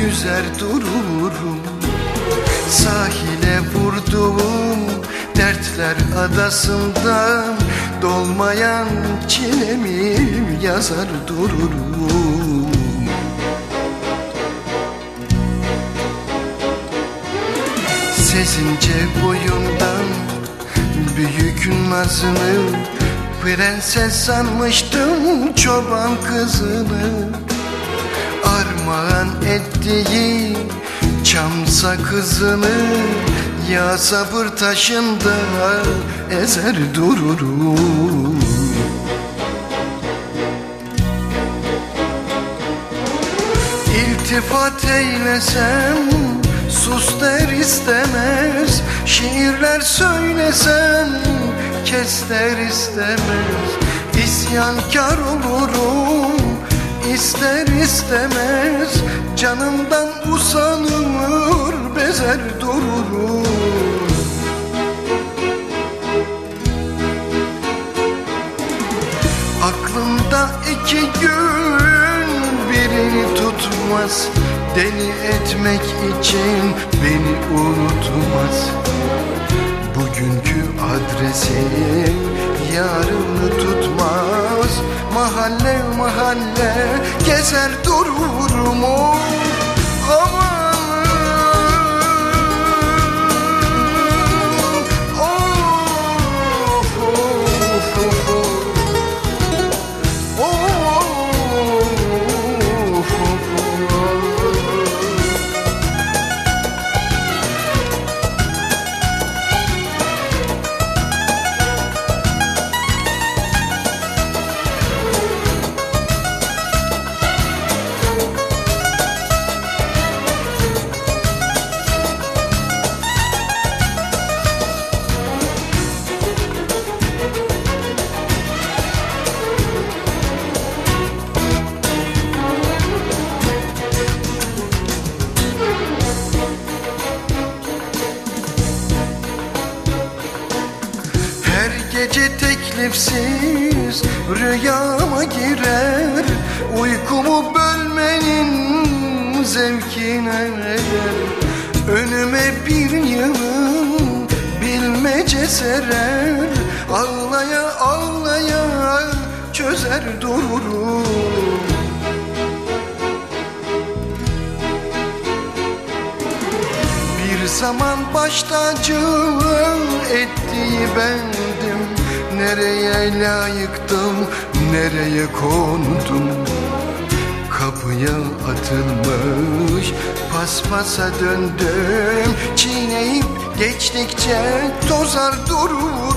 yüzer dururum. Sahile vurduğum dertler adasında Dolmayan çilemi yazar dururum. Sezince boyundan büyük nazını Prenses sanmıştım çoban kızını Armağan ettiği çam sakızını Ya sabır taşında ezer dururum. İltifat eylesem sus der istemez Şiirler söylesem kes der istemez. İsyankar olurum ister istemez Canımdan usanır bezer dururum Aklımda iki gün birini tutmaz Deli etmek için beni unutmaz. Bugünkü adresim yarını tutmaz Mahalle mahalle gezer dururum o gece teklifsiz rüyama girer Uykumu bölmenin zevkine Önüme bir yılın bilmece serer Ağlaya ağlaya çözer dururum Bir zaman baş tacı ettiği bendim. Nereye layıktım, nereye kondum? Kapıya atılmış paspasa döndüm. Çiğneyip geçtikçe tozar dururum oh.